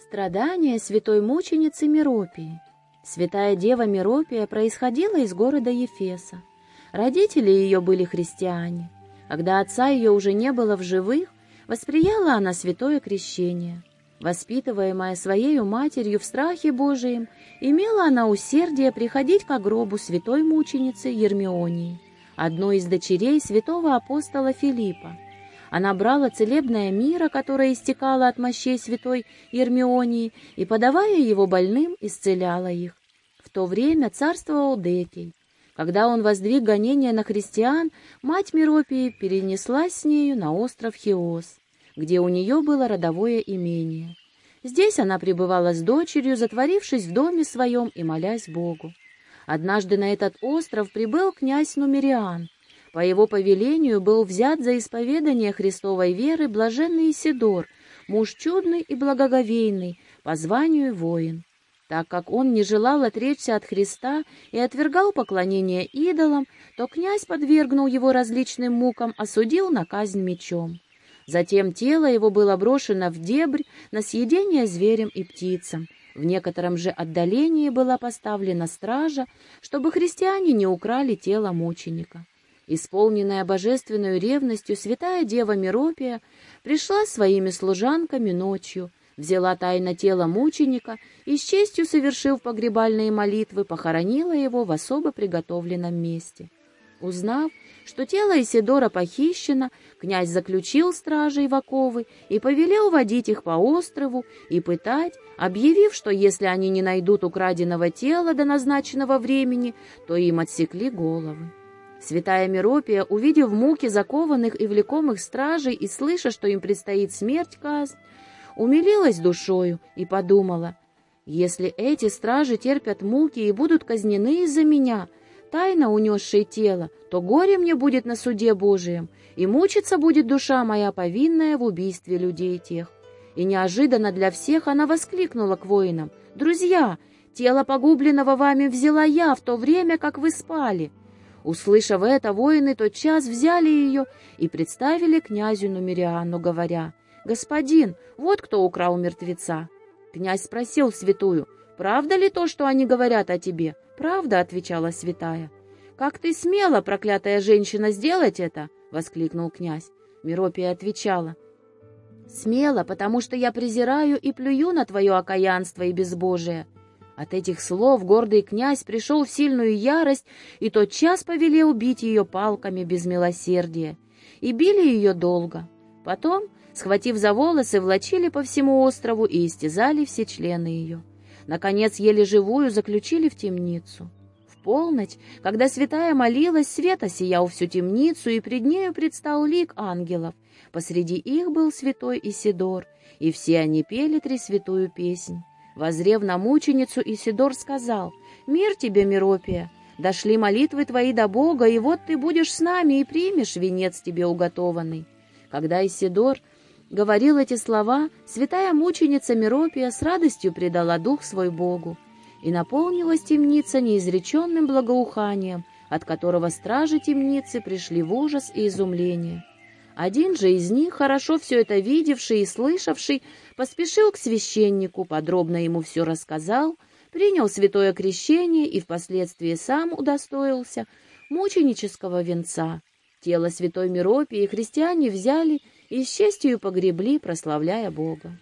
Страдания святой мученицы Миропии. Святая дева Миропия происходила из города Ефеса. Родители ее были христиане. Когда отца ее уже не было в живых, восприяла она святое крещение. Воспитываемая своею матерью в страхе Божием, имела она усердие приходить к гробу святой мученицы Ермионии, одной из дочерей святого апостола Филиппа. Она брала целебное мира, которое истекало от мощей святой Ермионии, и, подавая его больным, исцеляла их. В то время царствовал Декий. Когда он воздвиг гонения на христиан, мать Миропии перенеслась с нею на остров Хиос, где у нее было родовое имение. Здесь она пребывала с дочерью, затворившись в доме своем и молясь Богу. Однажды на этот остров прибыл князь Нумериан — по его повелению был взят за исповедание Христовой веры блаженный Исидор, муж чудный и благоговейный, по званию воин. Так как он не желал отречься от Христа и отвергал поклонение идолам, то князь подвергнул его различным мукам, осудил на казнь мечом. Затем тело его было брошено в дебрь на съедение зверям и птицам. В некотором же отдалении была поставлена стража, чтобы христиане не украли тело мученика. Исполненная божественной ревностью, святая дева Миропия пришла своими служанками ночью, взяла тайно тело мученика и, с честью совершив погребальные молитвы, похоронила его в особо приготовленном месте. Узнав, что тело Исидора похищено, князь заключил стражей в оковы и повелел водить их по острову и пытать, объявив, что если они не найдут украденного тела до назначенного времени, то им отсекли головы. Святая Миропия, увидев муки закованных и влекомых стражей и слыша, что им предстоит смерть казнь, умилилась душою и подумала, «Если эти стражи терпят муки и будут казнены из-за меня, тайно унесшей тело, то горе мне будет на суде Божием, и мучиться будет душа моя повинная в убийстве людей тех». И неожиданно для всех она воскликнула к воинам, «Друзья, тело погубленного вами взяла я в то время, как вы спали». Услышав это, воины тотчас взяли ее и представили князю Нумериану, говоря, «Господин, вот кто украл мертвеца». Князь спросил святую, «Правда ли то, что они говорят о тебе?» «Правда», — отвечала святая. «Как ты смела, проклятая женщина, сделать это?» — воскликнул князь. Миропия отвечала, «Смело, потому что я презираю и плюю на твое окаянство и безбожие». От этих слов гордый князь пришел в сильную ярость и тотчас повелел бить ее палками без милосердия. И били ее долго. Потом, схватив за волосы, влачили по всему острову и истязали все члены ее. Наконец, еле живую заключили в темницу. В полночь, когда святая молилась, свет осиял всю темницу, и пред нею предстал лик ангелов. Посреди их был святой Исидор, и все они пели тресвятую песнь. Возрев на мученицу, Исидор сказал, «Мир тебе, Миропия! Дошли молитвы твои до Бога, и вот ты будешь с нами и примешь венец тебе уготованный». Когда Исидор говорил эти слова, святая мученица Миропия с радостью предала дух свой Богу, и наполнилась темница неизреченным благоуханием, от которого стражи темницы пришли в ужас и изумление. Один же из них, хорошо все это видевший и слышавший, поспешил к священнику, подробно ему все рассказал, принял святое крещение и впоследствии сам удостоился мученического венца. Тело святой Миропии христиане взяли и с честью погребли, прославляя Бога.